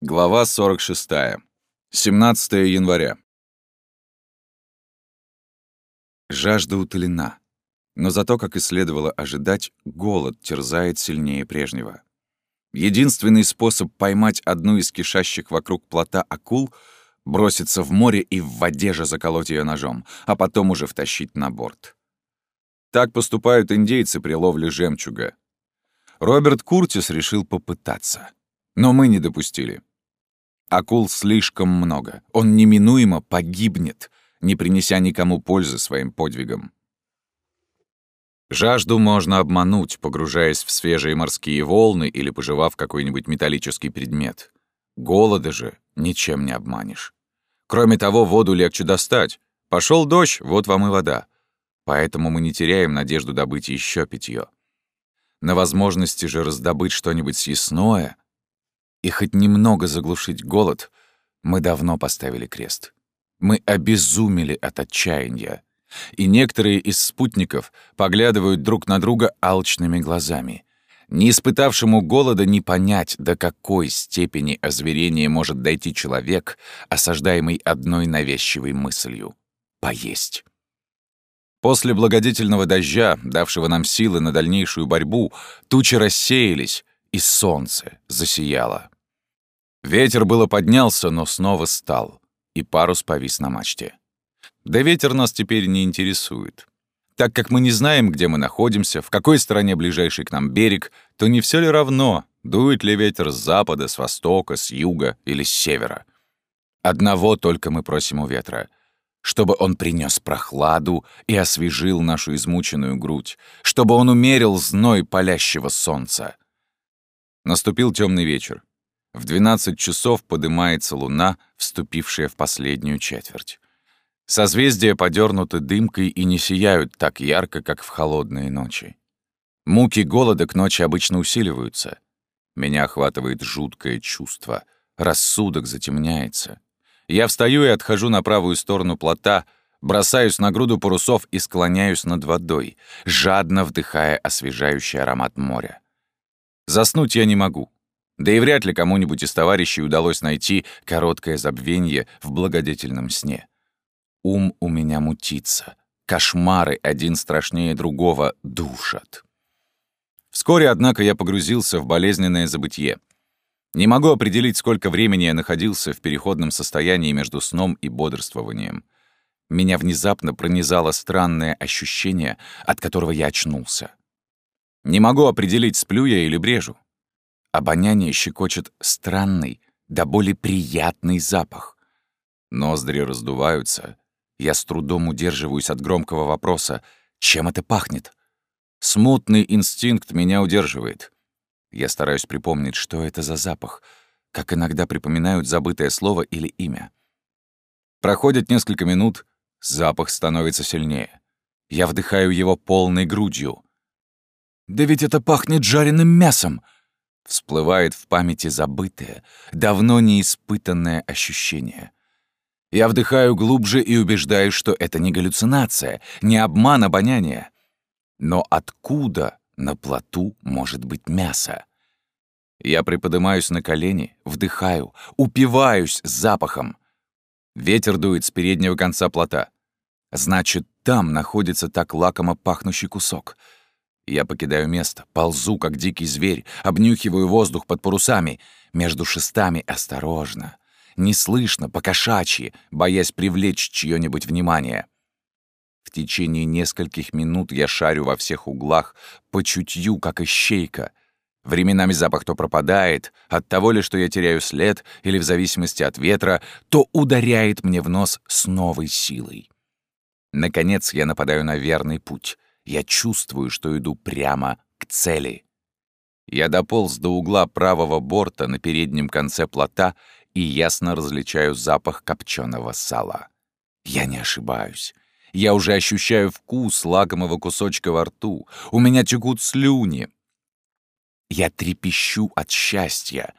Глава 46. 17 января. Жажда утолена. Но зато, как и следовало ожидать, голод терзает сильнее прежнего. Единственный способ поймать одну из кишащих вокруг плота акул — броситься в море и в воде же заколоть ее ножом, а потом уже втащить на борт. Так поступают индейцы при ловле жемчуга. Роберт Куртис решил попытаться. Но мы не допустили. Акул слишком много. Он неминуемо погибнет, не принеся никому пользы своим подвигом. Жажду можно обмануть, погружаясь в свежие морские волны или пожевав какой-нибудь металлический предмет. Голода же ничем не обманешь. Кроме того, воду легче достать. Пошел дождь, вот вам и вода. Поэтому мы не теряем надежду добыть еще питье. На возможности же раздобыть что-нибудь съестное и хоть немного заглушить голод, мы давно поставили крест. Мы обезумели от отчаяния. И некоторые из спутников поглядывают друг на друга алчными глазами. Не испытавшему голода не понять, до какой степени озверения может дойти человек, осаждаемый одной навязчивой мыслью — поесть. После благодетельного дождя, давшего нам силы на дальнейшую борьбу, тучи рассеялись, и солнце засияло. Ветер было поднялся, но снова стал, и парус повис на мачте. Да ветер нас теперь не интересует. Так как мы не знаем, где мы находимся, в какой стороне ближайший к нам берег, то не все ли равно, дует ли ветер с запада, с востока, с юга или с севера. Одного только мы просим у ветра — чтобы он принес прохладу и освежил нашу измученную грудь, чтобы он умерил зной палящего солнца. Наступил темный вечер. В 12 часов подымается луна, вступившая в последнюю четверть. Созвездия подернуты дымкой и не сияют так ярко, как в холодные ночи. Муки голода к ночи обычно усиливаются. Меня охватывает жуткое чувство. Рассудок затемняется. Я встаю и отхожу на правую сторону плота, бросаюсь на груду парусов и склоняюсь над водой, жадно вдыхая освежающий аромат моря. Заснуть я не могу. Да и вряд ли кому-нибудь из товарищей удалось найти короткое забвенье в благодетельном сне. Ум у меня мутится. Кошмары один страшнее другого душат. Вскоре, однако, я погрузился в болезненное забытье. Не могу определить, сколько времени я находился в переходном состоянии между сном и бодрствованием. Меня внезапно пронизало странное ощущение, от которого я очнулся. Не могу определить, сплю я или брежу. Обоняние щекочет странный, да более приятный запах. Ноздри раздуваются, я с трудом удерживаюсь от громкого вопроса «Чем это пахнет?». Смутный инстинкт меня удерживает. Я стараюсь припомнить, что это за запах, как иногда припоминают забытое слово или имя. Проходит несколько минут, запах становится сильнее. Я вдыхаю его полной грудью. «Да ведь это пахнет жареным мясом!» Всплывает в памяти забытое, давно не испытанное ощущение — я вдыхаю глубже и убеждаюсь, что это не галлюцинация, не обман обоняния. Но откуда на плоту может быть мясо? Я приподнимаюсь на колени, вдыхаю, упиваюсь запахом. Ветер дует с переднего конца плота. Значит, там находится так лакомо пахнущий кусок. Я покидаю место, ползу, как дикий зверь, обнюхиваю воздух под парусами, между шестами осторожно — неслышно, покошачьи, боясь привлечь чье-нибудь внимание. В течение нескольких минут я шарю во всех углах, по чутью, как ищейка. Временами запах то пропадает, от того ли, что я теряю след, или в зависимости от ветра, то ударяет мне в нос с новой силой. Наконец я нападаю на верный путь. Я чувствую, что иду прямо к цели. Я дополз до угла правого борта на переднем конце плота и ясно различаю запах копченого сала. Я не ошибаюсь. Я уже ощущаю вкус лакомого кусочка во рту. У меня текут слюни. Я трепещу от счастья.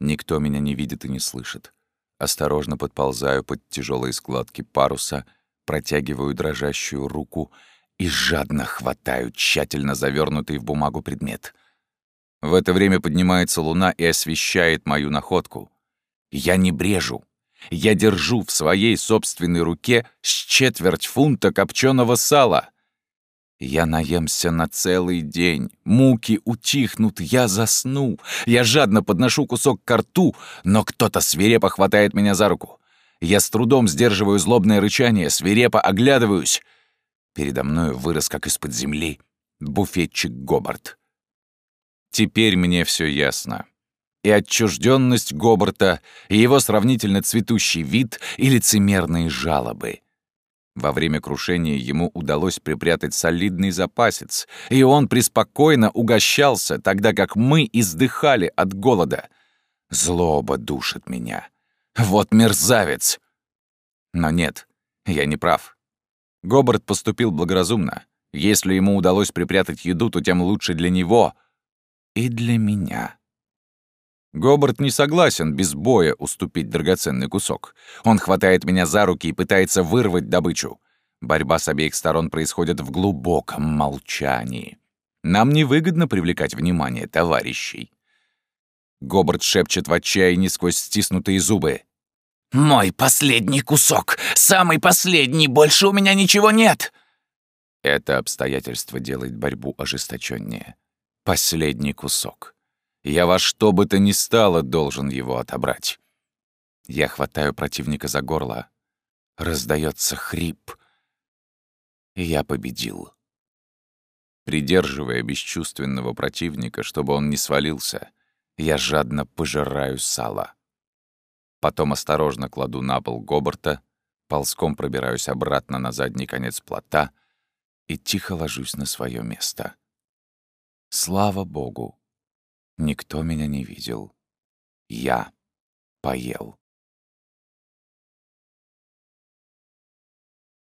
Никто меня не видит и не слышит. Осторожно подползаю под тяжелые складки паруса, протягиваю дрожащую руку и жадно хватаю тщательно завернутый в бумагу предмет. В это время поднимается луна и освещает мою находку — Я не брежу. Я держу в своей собственной руке с четверть фунта копченого сала. Я наемся на целый день, муки утихнут, я засну. Я жадно подношу кусок к рту, но кто-то свирепо хватает меня за руку. Я с трудом сдерживаю злобное рычание, свирепо оглядываюсь. Передо мною вырос, как из-под земли, буфетчик Гобарт. Теперь мне все ясно. И отчужденность Гобарта, и его сравнительно цветущий вид, и лицемерные жалобы — во время крушения ему удалось припрятать солидный запасец, и он преспокойно угощался, тогда как мы издыхали от голода. Злоба душит меня. Вот мерзавец! Но нет, я не прав. Гобарт поступил благоразумно. Если ему удалось припрятать еду, то тем лучше для него и для меня. Гобарт не согласен без боя уступить драгоценный кусок. Он хватает меня за руки и пытается вырвать добычу. Борьба с обеих сторон происходит в глубоком молчании. Нам невыгодно привлекать внимание товарищей. Гобарт шепчет в отчаянии сквозь стиснутые зубы. «Мой последний кусок! Самый последний! Больше у меня ничего нет!» Это обстоятельство делает борьбу ожесточеннее. Последний кусок. Я во что бы то ни стало должен его отобрать. Я хватаю противника за горло. Раздается хрип. Я победил. Придерживая бесчувственного противника, чтобы он не свалился, я жадно пожираю сало. Потом осторожно кладу на пол Гобарта, ползком пробираюсь обратно на задний конец плота и тихо ложусь на свое место. Слава богу, Никто меня не видел. Я поел.